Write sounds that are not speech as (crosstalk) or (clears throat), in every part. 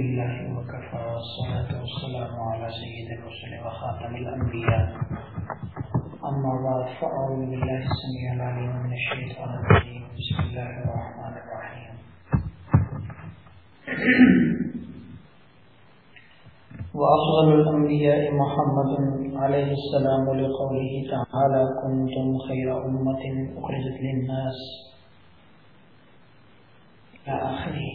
الله وكفى والصلاة والسلام على سيد الرسل وخاتم الأنبياء. أما بعد، فأعوذ بالله السميع العليم من الشيطان الرجيم. بسم الله الرحمن الرحيم. وأفضل الأنبياء محمد عليه السلام لقوله تعالى كنتم خير أمة أخرجت للناس. إلى آخره.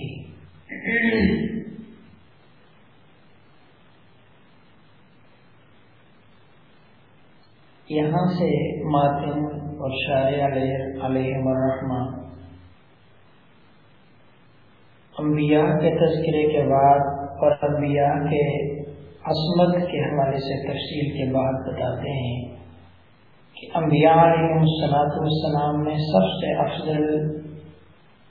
یہاں سے ماتم اور شاع علیہ علیہ الرحمٰ انبیاء کے تذکرے کے بعد اور انبیاء کے عصمت کے حوالے سے تفصیل کے بعد بتاتے ہیں کہ انبیاء علیہ السلاۃ والسلام میں سب سے افضل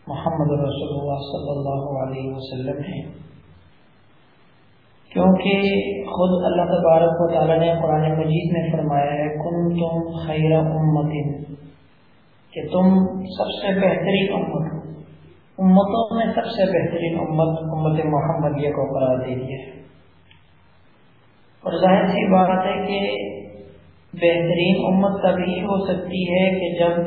محمد رسول اللہ صلی اللہ علیہ وسلم ہیں۔ کیونکہ خود اللہ تبارک و تعالیٰ نے قرآن مجید میں فرمایا ہے کن تم خیر امت کہ تم سب سے بہترین امت امتوں میں سب سے بہترین امت امت محمدیہ کو قرار دے دیا ہے۔ اور ظاہر سی بات ہے کہ بہترین امت تبھی ہو سکتی ہے کہ جب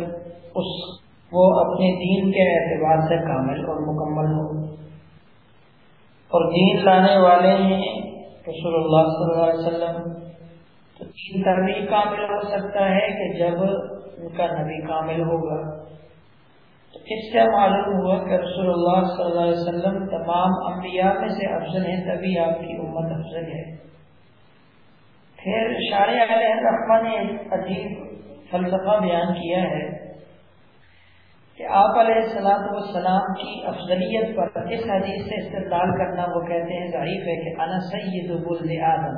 اس، وہ اپنے دین کے اعتبار سے کامل اور مکمل ہو۔ اور دین لانے والے ہیں۔ رسول اللہ صلی اللہ علیہ وسلم۔ تو دین تبھی کامل ہو سکتا ہے کہ جب ان کا نبی کامل ہوگا۔ تو اس سے معلوم ہوا کہ رسول اللہ صلی اللہ علیہ وسلم تمام انبیاء میں سے افضل ہیں، تبھی آپ کی امت افضل ہے۔ پھر شار علیہ الرحمٰ نے عجیب فلسفہ بیان کیا ہے۔ کہ آپ علیہ السلام والسلام کی افضلیت پر اس حدیث سے استدلال کرنا وہ کہتے ہیں ضعیف ہے کہ انا سید بلد آدم۔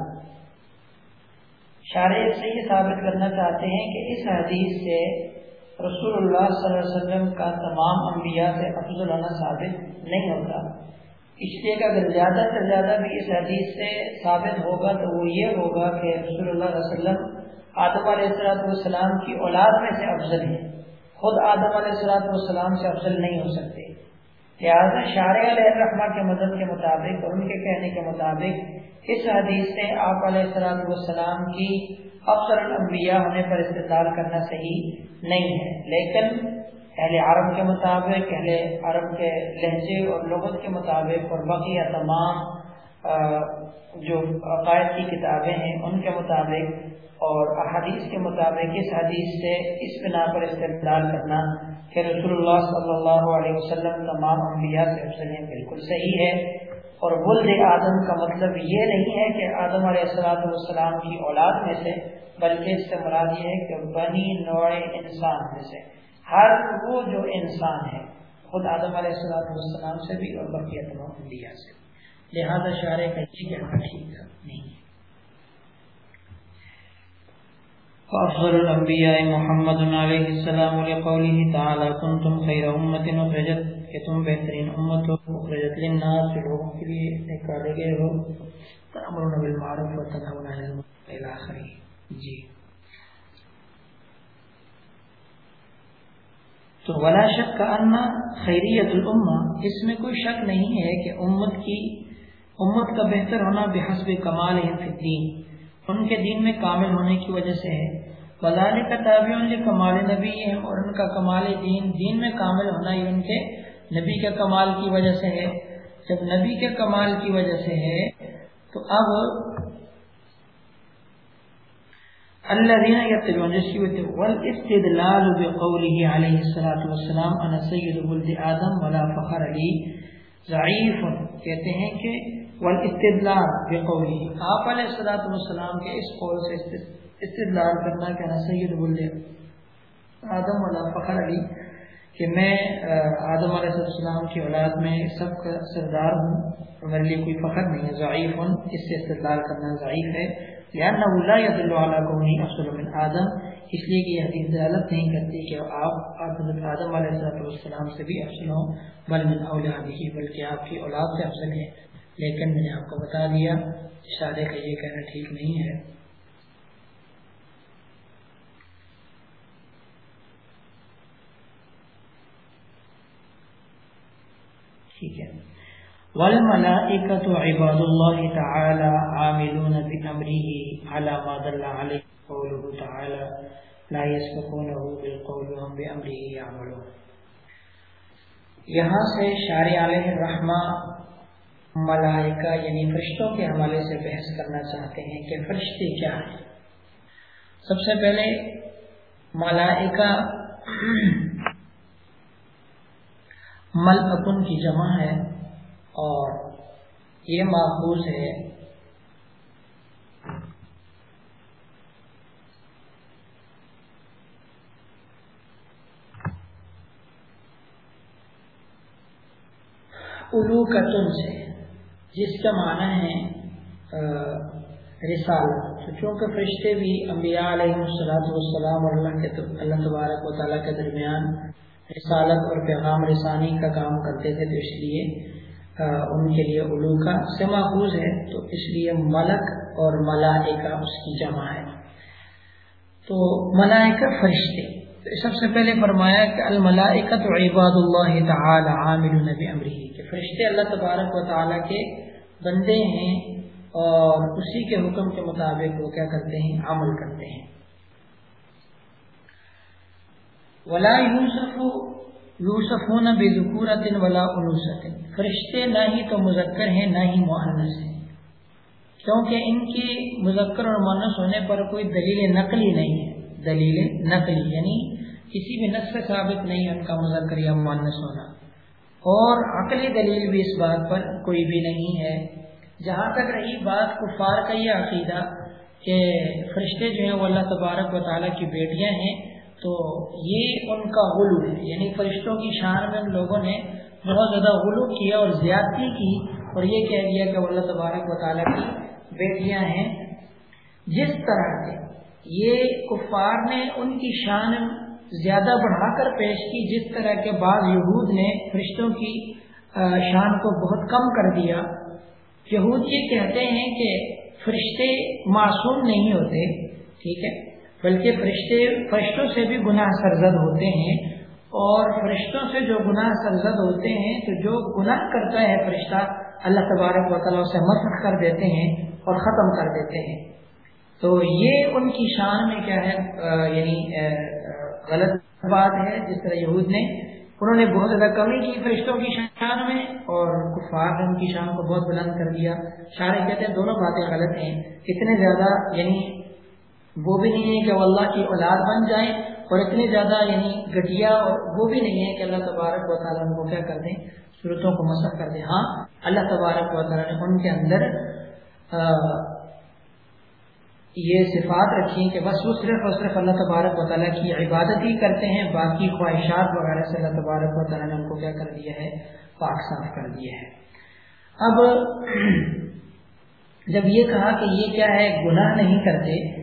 شارع سے یہ ثابت کرنا چاہتے ہیں کہ اس حدیث سے رسول اللہ صلی اللہ علیہ وسلم کا تمام انبیاء سے افضل ہونا ثابت نہیں ہوتا۔ اس لیے کہ اگر زیادہ سے زیادہ بھی اس حدیث سے ثابت ہوگا تو وہ یہ ہوگا کہ رسول اللہ علیہ وسلم آدم علیہ السلام کی اولاد میں سے افضل ہے خود آدم علیہ السلاط والسلام سے افضل نہیں ہو سکتے۔ لہٰذا شارع علیہ الرحمٰ کے مدد کے مطابق اور ان کے کہنے کے مطابق اس حدیث سے آپ علیہ السلام والسلام کی افسر الانبیاء ہونے پر استدلال کرنا صحیح نہیں ہے۔ لیکن اہل عرب کے مطابق، اہل عرب کے لہجے اور لغت کے مطابق اور بقیہ تمام جو عقائد کی کتابیں ہیں، ان کے مطابق اور احادیث کے مطابق اس حدیث سے اس بنا پر استقبال کرنا کہ رسول اللہ صلی اللہ علیہ وسلم تمام انبیاء سے افضل ہیں بالکل صحیح ہے۔ اور ولد آدم کا مطلب یہ نہیں ہے کہ آدم علیہ السلاۃ والسلام کی اولاد میں سے، بلکہ اس سے مراد یہ ہے کہ بنی نوع انسان میں سے۔ ہر وہ جو انسان ہے، خود آدم علیہ السلاۃ والسلام سے بھی اور بقیہ تمام انبیاء سے۔ لہٰذا شاعر کا یہ کہنا ہاں، ٹھیک نہیں۔ ہے فأفضل الأنبياء محمد عليه السلام لقوله تعالى، كنتم خير أمة أخرجت. كتم بهترين أمة أخرجت للناس في لوگوں کے لیے نکالے گئے ہو۔ تأمرون بالمعروف وتنهون عن المنكر إلى آخره۔ جی۔ تو ولا شک ان خیریت الامہ، اس میں کوئی شک نہیں ہے کہ امت کی، امت کا بہتر ہونا بحسب کمال فی الدین۔ ان کے دین میں کامل ہونے کی وجہ سے ہے۔ بزال کا تابع کمال نبی ہے اور ان کا کمال دین دین میں کامل ہونا ہی ان کے نبی کے کمال کی وجہ سے ہے۔ جب نبی کے کمال کی وجہ سے ہے، تو اب اللہ دینا والاستدلال بقوله علیہ الصلوۃ والسلام انا سید ولد آدم ولا فخر علی ضعیف کہتے ہیں کہ والاستدلال بقوله. آپ علیہ الصلوۃ والسلام کے اس قول سے استدلال کرنا کہ انا سید بولے آدم ولا فخر علی کہ میں آدم علیہ السلام کی اولاد میں سب کا سردار ہوں اور میرے لیے کوئی فخر نہیں ہے، ضعیف ہوں، اس سے استدلال کرنا ضعیف ہے. لأنه لا يدل على كونه أفضل من آدم، اس لیے کہ یہ حدیث دلالت نہیں کرتی کہ آپ حضرت آدم علیہ السلام سے بھی افضل ہوں، بل من اولاده بلکہ آپ کی اولاد سے افضل ہے لیکن میں نے آپ کو بتا دیا اشارے کا یہ کہنا ٹھیک نہیں ہے۔ ٹھیک ہے۔ عباد عاملون ما دل قوله لا يسبقونه بالقول وهم يعملون۔ یہاں سے شار علیہ الرحمہ ملائکہ یعنی فرشتوں کے حوالے سے بحث کرنا چاہتے ہیں کہ فرشتے کیا ہیں۔ سب سے پہلے ملائکہ مل اپن کی جمع ہے اور یہ ماخوذ ہے۔ الو کا تن سے۔ جس کا معنی ہے رسالت۔ تو چونکہ فرشتے بھی انبیاء علیہ السلام والسلام اور اللہ کے اللہ تبارک و تعالیٰ کے درمیان رسالت اور پیغام رسانی کا کام کرتے تھے، تو اس لیے ان کے لیے علو کا سے محفوظ ہے۔ تو اس لیے ملک اور ملائکہ اس کی جمع ہے۔ تو ملائکہ فرشتے۔ سب سے پہلے فرمایا کہ الملائکہ تو عباد اللہ تعالی عامل نبی امری کہ فرشتے اللہ تبارک و تعالیٰ کے بندے ہیں اور اسی کے حکم کے مطابق وہ کیا کرتے ہیں؟ عمل کرتے ہیں۔ ولا یوسف یوسف ہونا بے ذکورت ولا انوسط فرشتے نہ ہی تو مذکر ہیں، نہ ہی معنس ہیں۔ کیونکہ ان کی مذکر اور معنس ہونے پر کوئی دلیل نقلی نہیں ہے۔ دلیل نقلی یعنی کسی بھی نقص سے ثابت نہیں، ان کا مذکر یا معنس ہونا۔ اور عقلی دلیل بھی اس بات پر کوئی بھی نہیں ہے۔ جہاں تک رہی بات کفار کا یہ عقیدہ کہ فرشتے جو ہیں وہ اللہ تبارک و تعالیٰ کی بیٹیاں ہیں، تو یہ ان کا غلو ہے۔ یعنی فرشتوں کی شان میں ان لوگوں نے بہت زیادہ غلو کیا اور زیادتی کی اور یہ کہہ دیا کہ اللہ تبارک و تعالیٰ کی بیٹیاں ہیں۔ جس طرح سے یہ کفار نے ان کی شان زیادہ بڑھا کر پیش کی، جس طرح کے بعض یہود نے فرشتوں کی شان کو بہت کم کر دیا۔ یہود یہ کہتے ہیں کہ فرشتے معصوم نہیں ہوتے، ٹھیک ہے، بلکہ فرشتے، فرشتوں سے بھی گناہ سرزد ہوتے ہیں۔ اور فرشتوں سے جو گناہ سرزد ہوتے ہیں، تو جو گناہ کرتا ہے فرشتہ، اللہ تبارک و تعالیٰ سے مسخ کر دیتے ہیں اور ختم کر دیتے ہیں۔ تو یہ ان کی شان میں کیا ہے یعنی غلط بات ہے، جس طرح یہود نے، انہوں نے بہت زیادہ کمی کی فرشتوں کی شان میں اور کفار نے ان کی شان کو بہت بلند کر دیا۔ شارے کہتے ہیں، دونوں باتیں غلط ہیں۔ اتنے زیادہ یعنی وہ بھی نہیں ہے کہ وہ اللہ کی اولاد بن جائیں اور اتنے زیادہ یعنی گٹیا اور وہ بھی نہیں ہے کہ اللہ تبارک و تعالیٰ ان کو کیا کر دیں، صورتوں کو مسق کر دیں۔ ہاں اللہ تبارک و تعالیٰ نے ان کے اندر یہ صفات رکھی کہ بس وہ صرف اور صرف اللہ تبارک و تعالیٰ کی عبادت ہی کرتے ہیں، باقی خواہشات وغیرہ سے اللہ تبارک و تعالیٰ نے ان کو کیا کر دیا ہے؟ پاک صاف کر دیا ہے۔ اب (clears throat) جب یہ کہا کہ یہ کیا ہے، گناہ نہیں کرتے،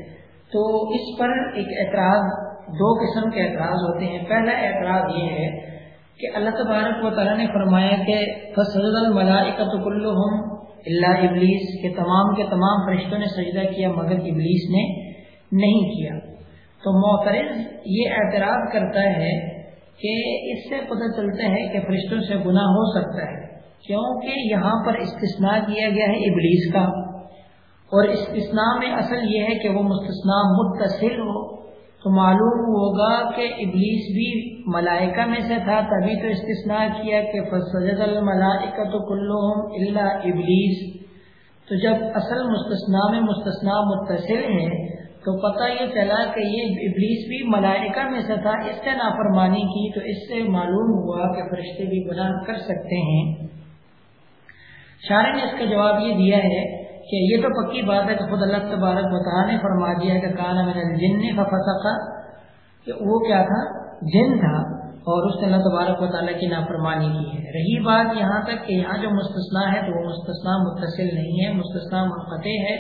تو اس پر ایک اعتراض، دو قسم کے اعتراض ہوتے ہیں۔ پہلا اعتراض یہ ہے کہ اللہ تبارک و تعالیٰ نے فرمایا کہ فصل الملائکت کلہم اللہ ابلیس کے تمام کے تمام فرشتوں نے سجدہ کیا مگر ابلیس نے نہیں کیا۔ تو معترض یہ اعتراض کرتا ہے کہ اس سے پتہ چلتا ہے کہ فرشتوں سے گناہ ہو سکتا ہے، کیونکہ یہاں پر استثناء کیا گیا ہے ابلیس کا۔ اور استثناء میں اصل یہ ہے کہ وہ مستثنا متصل ہو۔ تو معلوم ہوگا کہ ابلیس بھی ملائکہ میں سے تھا، تبھی تو استثناء کیا کہ فسجد الملائکہ تو کلہم اللہ ابلیس تو جب اصل مستثنا میں مستثنا متصل ہے تو پتہ یہ چلا کہ یہ ابلیس بھی ملائکہ میں سے تھا، اس سے نافرمانی کی تو اس سے معلوم ہوا کہ فرشتے بھی گناہ کر سکتے ہیں۔ شاعر نے اس کا جواب یہ دیا ہے کہ یہ تو پکی بات ہے کہ خود اللہ تبارک بتا نے فرما دیا کہ کانا من الجن ففسقا کہ وہ کیا تھا؟ جن تھا. اور اس نے اللہ تبارک و تعالیٰ کی نافرمانی کی ہے. رہی بات یہاں تک کہ یہاں جو مستثنا ہے تو وہ مستثنا متصل نہیں ہے مستثنا منقطع ہے.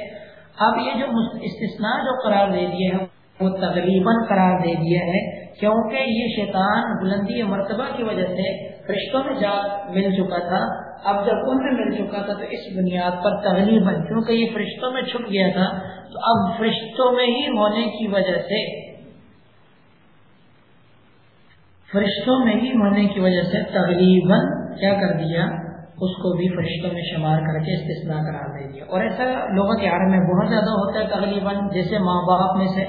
اب یہ جو استثناء جو قرار دے دیا ہے وہ تقریباً قرار دے دیا ہے، کیونکہ یہ شیطان بلندی مرتبہ کی وجہ سے فرشتوں میں جا مل چکا تھا اب جب ان میں مل چکا تھا تو اس بنیاد پر تغلیباً کیونکہ یہ فرشتوں میں چھپ گیا تھا، تو اب فرشتوں میں ہی ہونے کی وجہ سے، فرشتوں میں ہی ہونے کی وجہ سے تغلیباً کیا کر دیا، اس کو بھی فرشتوں میں شمار کر کے استثناء قرار دے دیا۔ اور ایسا لوگوں کے عالم میں بہت زیادہ ہوتا ہے تقریباً جیسے ماں باپ میں سے۔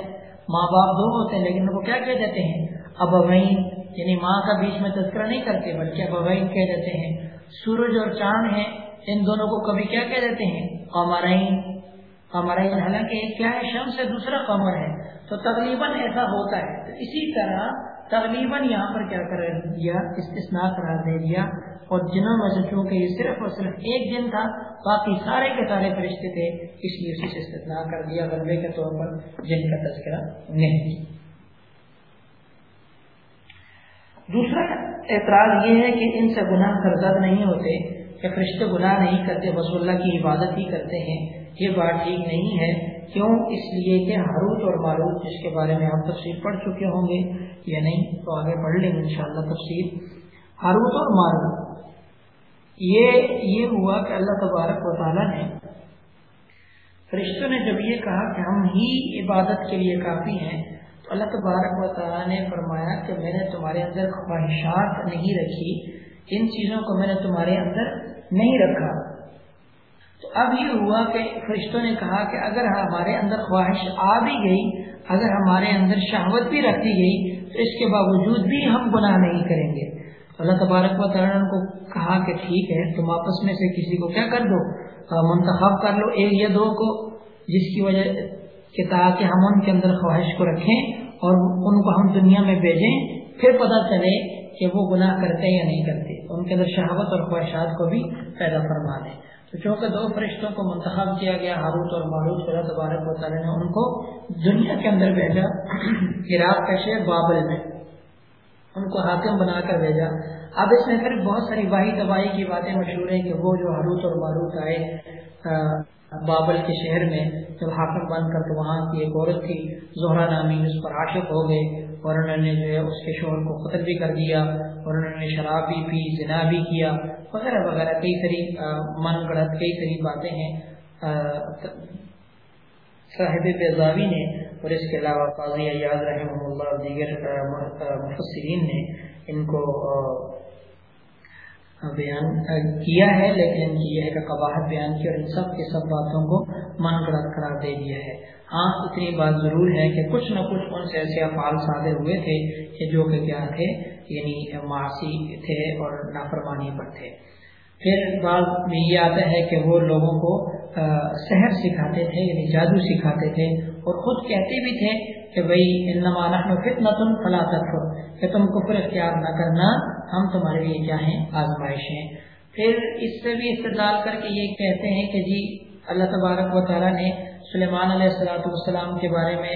ماں باپ دو ہوتے ہیں، لیکن وہ کیا کہہ دیتے ہیں؟ ابوین یعنی ماں کا بیچ میں تذکرہ نہیں کرتے، بلکہ ابوین کہہ دیتے ہیں۔ سورج اور چاند ہیں، ان دونوں کو کبھی کیا کہہ دیتے ہیں؟ قمرین۔ قمرین حالانکہ کیا ہے؟ شم سے دوسرا قمر ہے۔ تو تقریباً ایسا ہوتا ہے۔ تو اسی طرح تقریباً یہاں پر کیا کر دیا استثناء قرار دے دیا۔ اور جنہوں میں سے چونکہ یہ صرف اور صرف ایک دن تھا، باقی سارے کے سارے فرشتے تھے، اس لیے اسی سے استثناء کر دیا۔ غلبے کے طور پر جن کا تذکرہ نہیں۔ دوسرا اعتراض یہ ہے کہ ان سے گناہ سرزد نہیں ہوتے، کہ فرشتے گناہ نہیں کرتے، بس اللہ کی عبادت ہی کرتے ہیں۔ یہ بات ٹھیک نہیں ہے۔ کیوں؟ اس لیے کہ ہاروت اور ماروت، جس کے بارے میں ہم تفصیل پڑھ چکے ہوں گے یا نہیں تو آگے پڑھ لیں گے ان شاء اللہ تفصیل ہاروت اور ماروت، یہ یہ ہوا کہ اللہ تبارک و تعالیٰ نے فرشتوں نے جب یہ کہا کہ ہم ہی عبادت کے لیے کافی ہیں اللہ تبارک و تعالیٰ نے فرمایا کہ میں نے تمہارے اندر خواہشات نہیں رکھی، ان چیزوں کو میں نے تمہارے اندر نہیں رکھا۔ تو اب یہ ہوا کہ فرشتوں نے کہا کہ اگر ہمارے اندر خواہش آ بھی گئی، اگر ہمارے اندر شہوت بھی رکھی گئی، تو اس کے باوجود بھی ہم گناہ نہیں کریں گے۔ اللہ تبارک و تعالیٰ کو کہا کہ ٹھیک ہے، تم آپس میں سے کسی کو کیا کر دو؟ ہاں، منتخب کر لو، ایک یا دو کو، جس کی وجہ کہ تاکہ ہم ان کے اندر خواہش کو رکھیں۔ اور ان کو ہم دنیا میں بھیجیں، پھر پتہ چلے کہ وہ گناہ کرتے یا نہیں کرتے۔ ان کے اندر شہابت اور خواہشات کو بھی پیدا فرما دیں۔ تو چونکہ دو فرشتوں کو منتخب کیا گیا، ہاروت اور معروف اللہ تبارک و تعالیٰ نے ان کو دنیا کے اندر بھیجا، عراق کا شہر بابل میں۔ ان کو حاکم بنا کر بھیجا۔ اب اس میں پھر بہت ساری واحد دوائی کی باتیں مشہور ہیں کہ وہ جو ہاروت اور معروف آئے بابل کے شہر میں جب حاکم بن کر تو وہاں کی ایک عورت تھی، زہرا نامی، اس پر عاشق ہو گئے اور انہوں نے جو ہے اس کے شوہر کو قتل بھی کر دیا اور انہوں نے شراب بھی پی، زنا بھی کیا، وغیرہ وغیرہ، کئی ساری من گڑت، کئی ساری باتیں ہیں۔ صاحب بیزاوی نے اور اس کے علاوہ قاضی ایاز رحمہ اللہ، دیگر مفسرین نے ان کو بیان کیا ہے، لیکن یہ ہے کہ قباحت بیان کی اور ان سب کے سب باتوں کو من گڑت قرار دے دیا ہے۔ ہاں اتنی بات ضرور ہے کہ کچھ نہ کچھ ان سے ایسے افعال صادر ہوئے تھے کہ جو کہ کیا تھے یعنی معاشی تھے اور نافرمانی پر تھے۔ پھر بعض میں یہ آتا ہے کہ وہ لوگوں کو سحر سکھاتے تھے یعنی جادو سکھاتے تھے اور خود کہتے بھی تھے کہ بھائی انما نحن فتنة فلا تکفر، کہ تم کفر اختیار نہ کرنا، ہم تمہارے لیے کیا ہیں؟ آزمائش ہیں۔ پھر اس سے بھی استدلال کر کے یہ کہتے ہیں کہ جی اللہ تبارک و تعالیٰ نے سلیمان علیہ السلاۃ والسلام کے بارے میں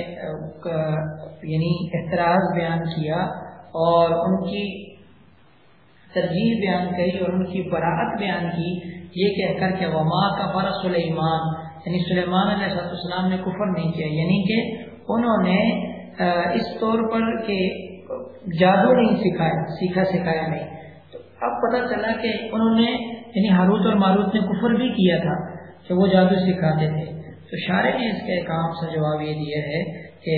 یعنی اعتراض بیان کیا اور ان کی ترجیح بیان کری اور ان کی براعت بیان کی، یہ کہہ کر کہ وما کا فرا سلیمان یعنی سلیمان علیہ السلام نے کفر نہیں کیا۔ یعنی کہ انہوں نے اس طور پر کہ جادو نہیں سکھایا سیکھا، سکھایا نہیں۔ تو اب پتہ چلا کہ انہوں نے یعنی ہاروت اور ماروت نے کفر بھی کیا تھا کہ وہ جادو سکھاتے تھے۔ تو شارے نے اس کے کام سے جواب یہ دیا ہے کہ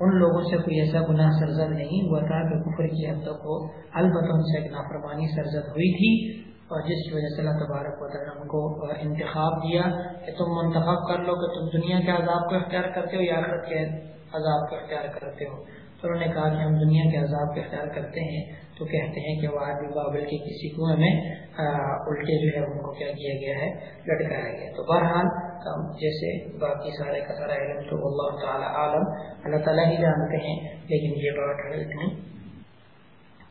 ان لوگوں سے کوئی ایسا گناہ سرزد نہیں ہوا تھا کہ کفر کی حد تک ہو البتہ ان سے ایک نافرمانی سرزد ہوئی تھی۔ اور جس کی وجہ سے اللہ تبارک و تعالیٰ ان کو انتخاب دیا کہ تم منتخب کر لو کہ تم دنیا کے عذاب کو اختیار کرتے ہو یا آخرت کے عذاب کو اختیار کرتے ہو۔ تو انہوں نے کہا کہ ہم دنیا کے عذاب کو اختیار کرتے ہیں۔ تو کہتے ہیں کہ وہ آدمی بابل کے کسی کنویں میں الٹے جو ہے ان کو کیا کیا گیا ہے، لٹکایا گیا تو بہرحال جیسے باقی سارے کا سارا علم تو اللہ تعالیٰ عالم، اللہ تعالیٰ ہی جانتے ہیں، لیکن یہ بات ہے اتنی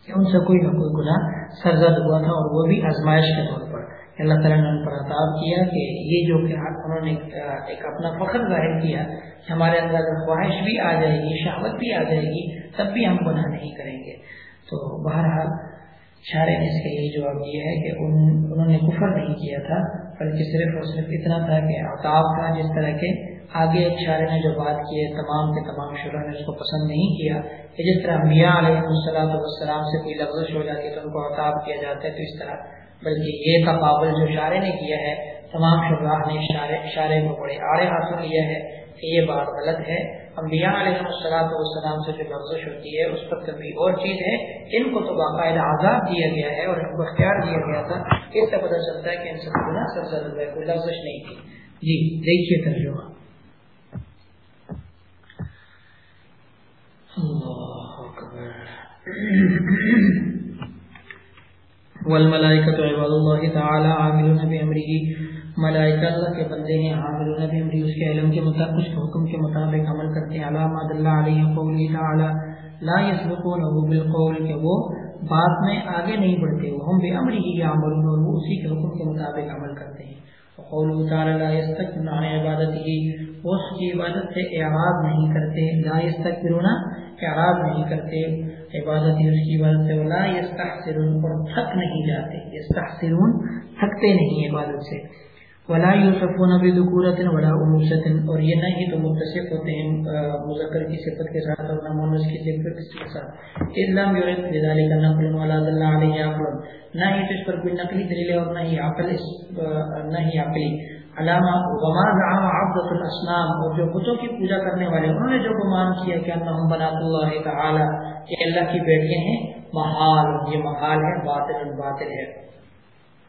کہ ان سے کوئی نہ کوئی گناہ سرزد ہوا تھا اور وہ بھی آزمائش کے طور پر۔ اللہ تعالیٰ نے ان پر عطاب کیا کہ یہ جو کہ انہوں نے ایک اپنا فخر ظاہر کیا کہ ہمارے اندر اگر خواہش بھی آ جائے گی، شہوت بھی آ جائے گی، تب بھی ہم گناہ نہیں کریں گے۔ تو بہرحال شارے نے اس کا یہی جواب دیا ہے کہ ان انہوں نے کفر نہیں کیا تھا، بلکہ صرف اور صرف اتنا تھا کہ عطاب تھا جس طرح کے آگے شارے نے جو بات کی ہے، تمام کے تمام شروع نے اس کو پسند نہیں کیا کہ جس طرح میاں علیہ السلام والسلام سے کوئی لفظ ہو جاتی ہے تو ان کو عطاب کیا جاتا ہے، تو اس طرح۔ بلکہ یہ تقابل جو شارے نے کیا ہے، تمام شراح نے اشارے کو پڑھے آڑے حاصل یہ ہے کہ یہ بات غلط ہے۔ انبیاء علیہ السلام والسلام سے جو لفظش ہوتی ہے، اس پر کبھی اور چیز ہے؟ ان کو تو باقاعدہ آزاد دیا گیا ہے اور ان کو اختیار دیا گیا تھا۔ اس سے پتہ چلتا ہے کہ ان سب کو سر ضرور کوئی لفظش نہیں تھی جی دیکھیے ترجمہ اللہ اکبر والملائکۃ عباد اللہ تعالی عاملون بامره ملائکہ اللہ کے بندے ہیں، عاملون بامره اس کے علم کے مطابق، اس حکم کے مطابق عمل کرتے ہیں۔ علامہ اللہ علیہ قوله تعالی۔ لا يسبقونه بالقول کہ وہ بات میں آگے نہیں بڑھتے۔ وہ ہم بامره یعملون اور وہ اسی کے حکم کے مطابق عمل کرتے ہیں۔ وقوله تعالی لا يستكبرون عن عبادته وہ اس کی عبادت سے اعراض نہیں کرتے۔ لا يستكبرون اعراض نہیں کرتے۔ عبادت ہی اس کی عبادت سے ولا یستحسرون اور تھک نہیں جاتے یستحسرون تھکتے نہیں عبادت سے۔ ولا یوسفون بذکورت ولا انوثت اور یہ نہ ہی تو متصف ہوتے ہیں مذکر کی صفت کے ساتھ اور نہ مؤنث کی صفت کے ساتھ۔ اسلام یرید بذلک نقل ولا دل علیہ عقل۔ نہ ہی اس پر کوئی نقلی دلیل اور نہ ہی عقل نہ ہی عقلی۔ علامہ وما زعم عبدۃ الاسلام اور جو بتوں کی پوجا کرنے والے، انہوں نے جو گمان کیا کہ انہم بنات اللہ تعالی، کہ اللہ کی بیٹیاں ہیں، محال، یہ محال ہے، باطل باطل ہے۔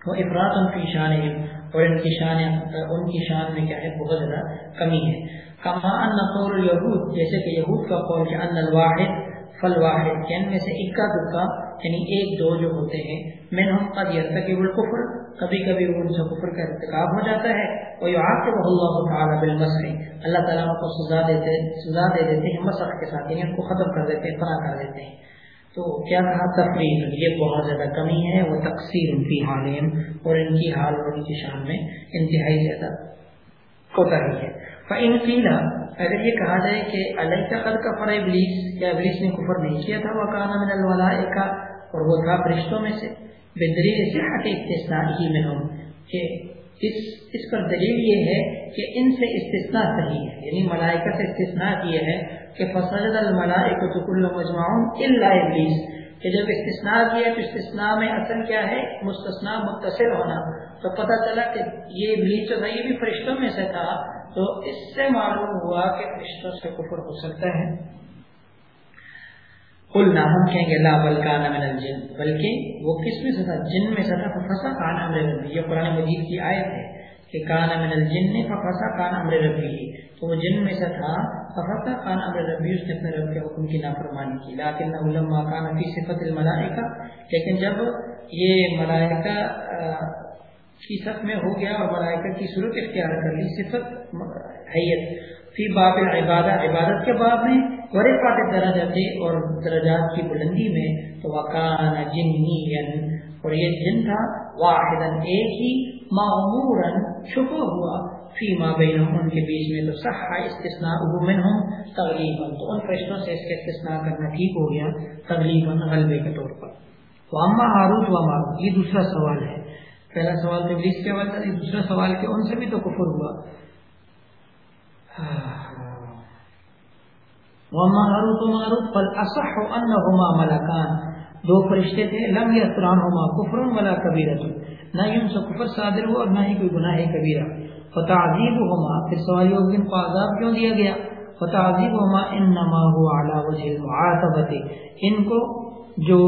وہ افراد ان کی شان ہے، اور ان کی شان، ان کی شان میں کیا ہے، بہت زیادہ کمی ہے۔ کما ان قول یہود، جیسے کہ یہود کا قول کہ ان الواحد، فالواحد، کہ ان میں سے اکا دکا یعنی ایک دو جو ہوتے ہیں میں ہم قد یرتکب الکفر، کبھی کبھی ان سے کفر کا ارتکاب ہو جاتا ہے۔ اور یہ اللہ تعالیٰ بالمسح۔ اللہ تعالیٰ کو سزا دیتے، سزا دے دیتے ہیں، مسخ کے ساتھ یعنی ان کو ختم کر دیتے ہیں فنا کر دیتے ہیں۔ تو کیا کہا؟ تفریح یہ بہت زیادہ کمی ہے۔ وہ تقسیم فی حالیم اور ان کی حال اور ان کی شان میں انتہائی زیادہ ہوتا ہے۔ فَإِن قِيلَ، اگر یہ کہا جائے کہ علیہ کا قد کفر ابلیس، کیا ابلیس نے کفر نہیں کیا تھا؟ وہ کہا من الولائکہ اور وہ تھا فرشتوں میں سے۔ بہترین صحت استثناء ہی میں ہوں کہ اس اس پر دلیل یہ ہے کہ ان سے استثناء صحیح ہے۔ یعنی ملائکہ سے استثناء یہ ہے کہ فصل الملائکہ تو کل مجمعون الا ابلیس کہ جب استثناء کیا تو استثناء میں اصل کیا ہے؟ مستثنا متصل ہونا۔ تو پتہ چلا کہ یہ ابلیس جو تھا یہ بھی فرشتوں میں سے تھا تو اس سے معلوم ہوا کہ فرشتوں سے کفر ہو سکتا ہے۔ قلنا، ہم کہیں گے، لا، بل کان من الجن، بلکہ وہ کس میں سے جن میں سے تھا، ففسا کان امر ربی۔ یہ قرآن مجید کی آیت ہے کہ کان من الجن نے ففسا کان امر ربی۔ تو وہ جن میں سے تھا، ففسا کان امر ربی، اس نے اپنے رب کے حکم کی نافرمانی کی۔ لیکن لما کان فی صفت الملائکہ، لیکن جب یہ ملائکہ کی صف میں ہو گیا اور ملائکہ کی صورت اختیار کر لی، صفت، حیت۔ فی باب عبادت عبادت کے باب میں ورفات درجات اور درجات کی بلندی میں تو وکان جنی اور یہ جن تھا، واحدا ایک ہی، معمورا چھپا ہوا۔ فی ما بینہم، ان کے بیچ میں تو صح استثناء منہم تغلیبا۔ تو ان فرشتوں سے اس کے استثناء کرنا ٹھیک ہو گیا، تغلیبا غلبے کے طور پر۔ تو اما ہاروت و ماروت یہ دوسرا سوال ہے۔ پہلا سوال تو ابلیس کے حوالے سے دوسرا سوال کہ ان سے بھی تو کفر ہوا۔ وماروت وماروت فالاصح انهما ملکان دو فرشتے تھے، لم یسرانهما کفر ولا کبیرہ نہ ان سے کفر صادر ہوا اور نہ ہی کوئی گناہ کبیرہ۔ فتعذیبهما پھر سوال یہ ان کو عذاب کیوں دیا گیا؟ فتعذیبهما انما هو على وجه المعاتبه ان کو جو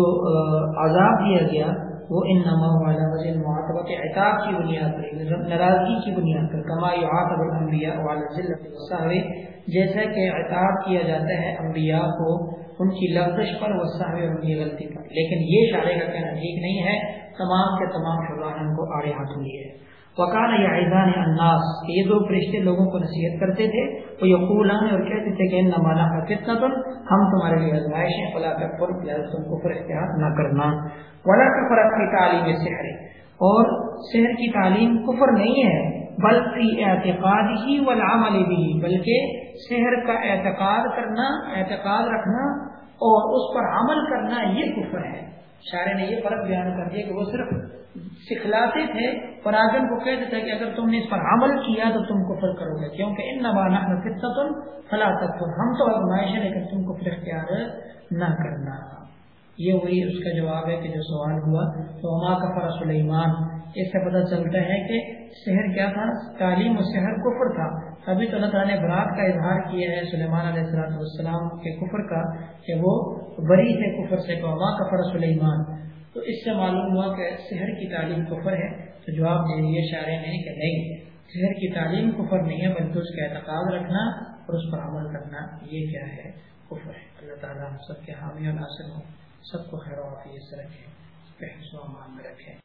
عذاب دیا گیا وہ ان نما والا معاتبہ کے عطاب کی بنیاد پر ناراضگی کی بنیاد پر کما یعاتب الانبیاء والا ذلت جیسا کہ عطاب کیا جاتا ہے انبیاء کو، ان کی لفظش پر والسہو اور ان کی غلطی پر۔ لیکن یہ شارع کا کہنا ٹھیک نہیں ہے، تمام کے تمام شراح ان کو آڑے ہاتھ لیے ہے۔ وکان یا الناس، یہ دو فرشتے لوگوں کو نصیحت کرتے تھے وہ یقولان اور کہتے تھے کہ نمانا فتنہ ہم تمہارے لیے آزمائش ہیں، فلا تکفر تم کفر اختیار نہ کرنا۔ ولا کفر کی تعلیم سحر اور سحر کی تعلیم کفر نہیں ہے بلکہ اعتقاد ہی والعمل بھی بلکہ سحر کا اعتقاد کرنا، اعتقاد رکھنا اور اس پر عمل کرنا یہ کفر ہے۔ شاعر نے یہ فرق بیان کر دیا کہ وہ صرف سکھلاتے تھے اور آگے کو کہتے تھے کہ اگر تم نے اس پر عمل کیا تو تم کفر کرو گے۔ کیونکہ ان نبانا فتن فلا تکفر ہم تو ازمائش ہے لیکن تم کو پھر اختیار نہ کرنا۔ یہ وہی اس کا جواب ہے کہ جو سوال ہوا، تو اما کفر سلیمان؟ اس سے پتہ چلتا ہے کہ شہر کیا تھا؟ تعلیم و شہر کفر تھا۔ ابھی تو اللہ تعالیٰ نے برات کا اظہار کیا ہے سلیمان علیہ السلام والسلام کے کفر کا کہ وہ بری ہے کفر سے قوما کفر سلیمان؟ تو اس سے معلوم ہوا کہ شہر کی تعلیم کفر ہے، تو جواب دے دیے شاعر نے کہ نہیں شہر کی تعلیم کفر نہیں ہے، بلکہ اس کا اعتقاد رکھنا اور اس پر عمل کرنا، یہ کیا ہے؟ کفر ہے۔ اللہ تعالیٰ ہم سب کے حامی و ناصر ہوں، سب کو خیر و عافیت پہ رکھیں امان میں رکھیں۔